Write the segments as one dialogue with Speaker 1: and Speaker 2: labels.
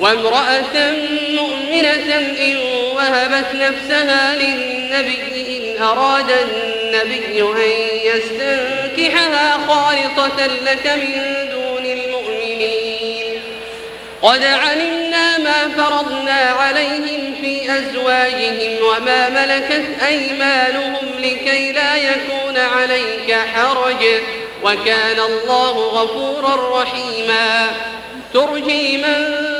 Speaker 1: وامرأة مؤمنة إن وهبت نفسها للنبي إن أراد النبي أن يستنكحها خالصة لك من دون المؤمنين. قد علمنا ما فرضنا عليهم في أزواجهم وما ملكت أيمانهم لكي لا يكون عليك حرج وكان الله غفورا رحيما. ترجي من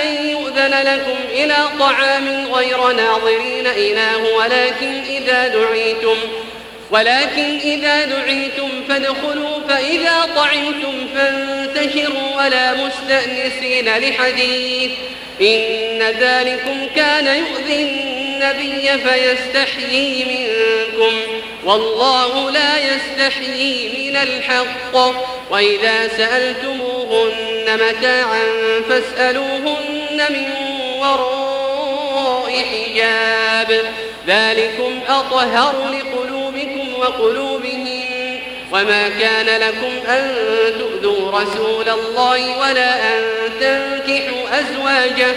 Speaker 1: أن يؤذن لكم إلى طعام غير ناظرين إله ولكن إذا دعيتم ولكن إذا دعيتم فادخلوا فإذا طعمتم فانتشروا ولا مستأنسين لحديث. إن ذلكم كان يؤذي النبي فيستحيي منكم والله لا يستحيي من الحق. وإذا سألتموهن متاعا فاسألوهن من وراء حجاب. ذلكم أطهر لقلوبكم وقلوبهم. وما كان لكم أن تؤذوا رسول الله ولا أن تنكحوا أزواجه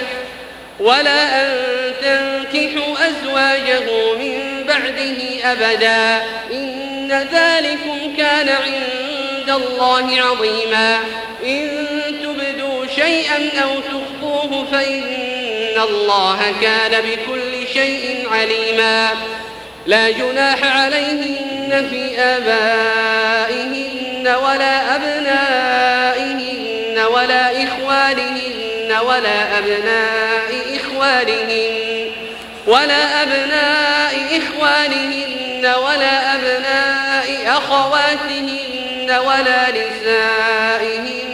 Speaker 1: ولا أن تنكحوا أزواجه من بعده أبدا. إن ذلكم كان عند الله عظيما. إن تبدوا شيئا أو تخفوه فإن الله كان بكل شيء عليما. لا جناح عليهن في آبائهن ولا أبنائهن ولا إخوانهن ولا أبناء إخوانهن ولا أبناء إخوانهن ولا أبناء أخواتهن ولا نسائهن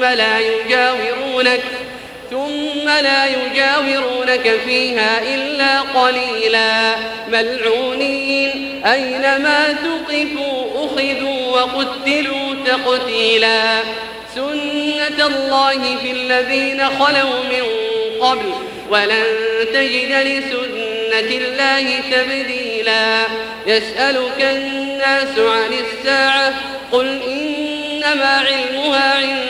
Speaker 1: ثم لا يجاورونك ثم لا يجاورونك فيها إلا قليلا. ملعونين أينما تقفوا أخذوا وقتلوا تقتيلا. سنة الله في الذين خلوا من قبل ولن تجد لسنة الله تبديلا. يسألك الناس عن الساعة قل إنما علمها عند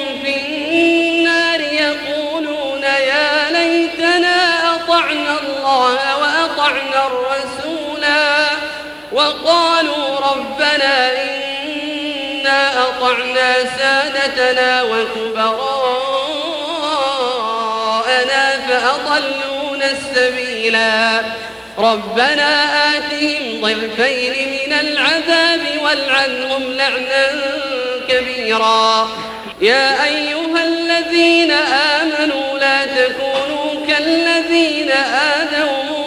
Speaker 1: وأطعنا الرسولا وقالوا ربنا إنا أطعنا سادتنا وكبراءنا فأضلونا السبيلا ربنا آتهم ضلفين من العذاب والعنهم لعنا كبيرا. يا أيها الذين آمنوا لا تكونوا كالذين آذوا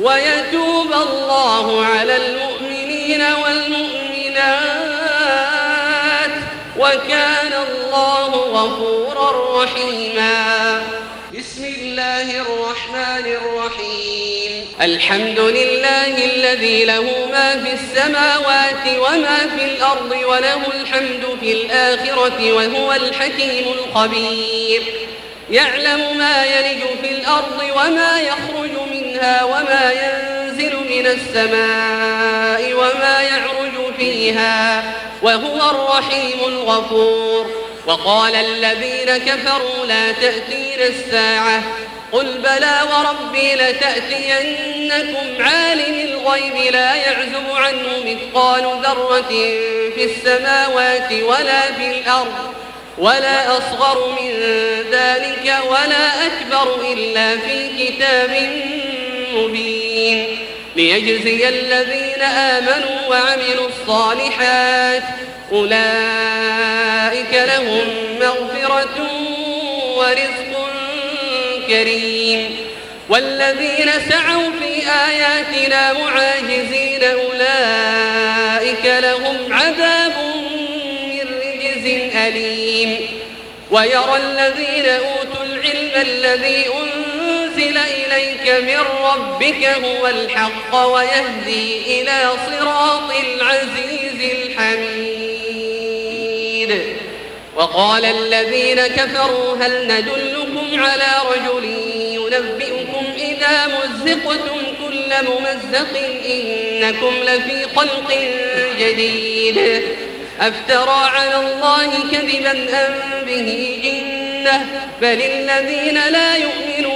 Speaker 1: ويتوب الله على المؤمنين والمؤمنات وكان الله غفورا رحيما. بسم الله الرحمن الرحيم. الحمد لله الذي له ما في السماوات وما في الأرض وله الحمد في الآخرة وهو الحكيم الخبير. يعلم ما يلج في الأرض وما يخرج منها وما ينزل من السماء وما يعرج فيها وهو الرحيم الغفور. وقال الذين كفروا لا تأتين الساعة. قل بلى وربي لتأتينكم عالم الغيب لا يعزب عنه مثقال ذرة في السماوات ولا في الأرض ولا أصغر من ذلك ولا أكبر إلا في كتاب مبين ليجزي الذين آمنوا وعملوا الصالحات أولئك لهم مغفرة ورزق كريم. والذين سعوا في آياتنا معاجزين أولئك لهم عذاب من رجز أليم. ويرى الذين أوتوا العلم الذي أنزل إليك من ربك هو الحق ويهدي إلى صراط العزيز الحميد. وقال الذين كفروا هل ندلكم على رجل ينبئكم إذا مزقتم كل ممزق إنكم لفي خلق جديد. أفترى على الله كذبا أم به جنة؟ بل الذين لا يؤمنون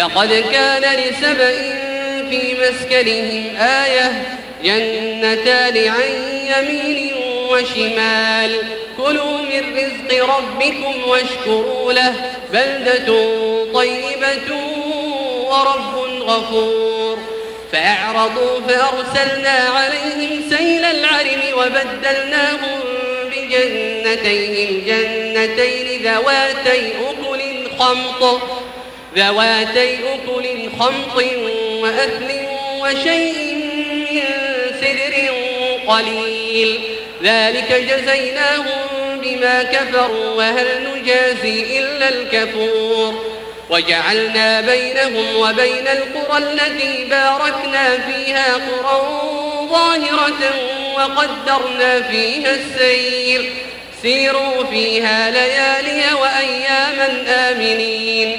Speaker 1: لقد كان لسبإ في مسكنهم آية جنتان عن يمين وشمال. كلوا من رزق ربكم واشكروا له. بلدة طيبة ورب غفور. فأعرضوا فأرسلنا عليهم سيل العرم وبدلناهم بجنتين. جنتين ذواتي أكل خمط. ذواتي أكل خمط وأكل وشيء من سدر قليل. ذلك جزيناهم بما كفروا وهل نجازي إلا الكفور. وجعلنا بينهم وبين القرى التي باركنا فيها قرى ظاهرة وقدرنا فيها السير. سيروا فيها ليالي وأياما آمنين.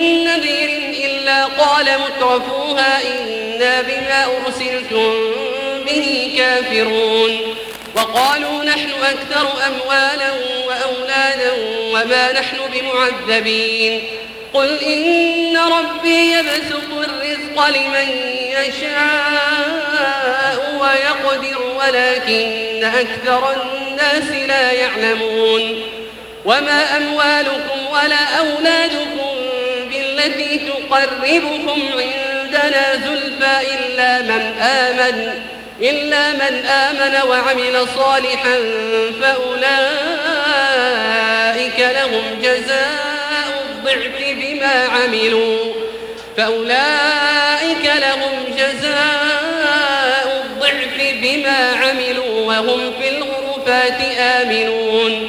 Speaker 1: من نذير إلا قال مترفوها إنا بما أرسلتم به كافرون. وقالوا نحن أكثر أموالا وأولادا وما نحن بمعذبين. قل إن ربي يبسط الرزق لمن يشاء ويقدر ولكن أكثر الناس لا يعلمون. وما أموالكم ولا أولادكم بالتي تقربكم عندنا زلفى إلا من آمن إلا من آمن وعمل صالحا فأولئك لهم جزاء الضعف بما عملوا فأولئك لهم جزاء الضعف بما عملوا وهم في الغرفات آمنون.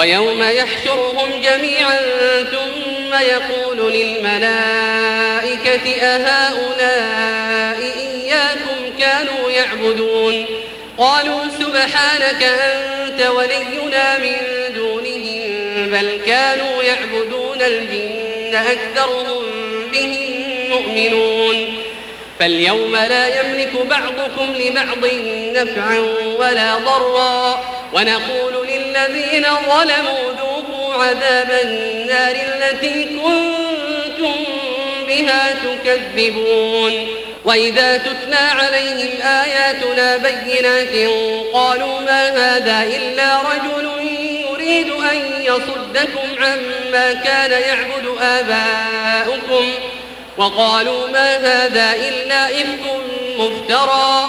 Speaker 1: ويوم يحشرهم جميعا ثم يقول للملائكة أهؤلاء إياكم كانوا يعبدون؟ قالوا سبحانك أنت ولينا من دونهم بل كانوا يعبدون الجن أكثرهم بهم مؤمنون. فاليوم لا يملك بعضكم لبعض نفعا ولا ضرا ونقول للذين ظلموا ذوقوا عذاب النار التي كنتم بها تكذبون. وإذا تتلى عليهم آياتنا بينات قالوا ما هذا إلا رجل يريد أن يصدكم عما كان يعبد آباؤكم. وقالوا ما هذا إلا إفك مفترى.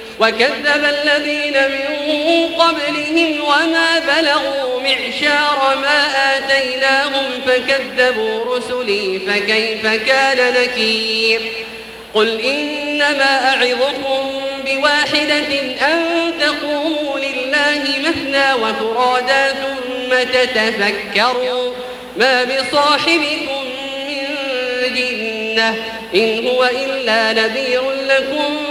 Speaker 1: وكذب الذين من قبلهم وما بلغوا معشار ما آتيناهم فكذبوا رسلي فكيف كان نكير؟ قل إنما أعظكم بواحدة أن تقوموا لله مثنى وفرادا ثم تتفكروا ما بصاحبكم من جنة إن هو إلا نذير لكم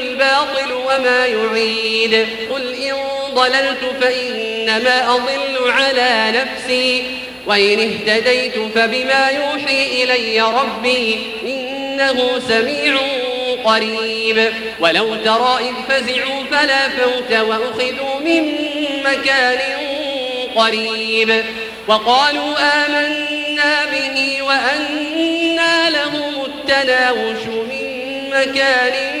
Speaker 1: الباطل وما يعيد. قل إن ضللت فإنما أضل على نفسي. وإن اهتديت فبما يوحي إلي ربي إنه سميع قريب. ولو ترى إذ فزعوا فلا فوت وأخذوا من مكان قريب. وقالوا آمنا به وأنا لهم التناوش من مكان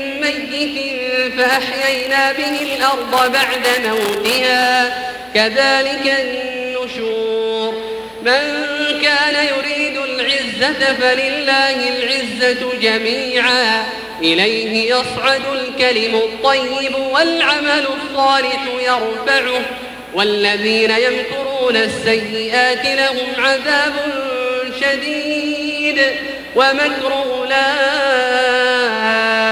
Speaker 1: ميت فأحيينا به الأرض بعد موتها. كذلك النشور. من كان يريد العزة فلله العزة جميعا. إليه يصعد الكلم الطيب والعمل الصالح يرفعه. والذين يمكرون السيئات لهم عذاب شديد. ومكر أولئك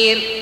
Speaker 1: بصير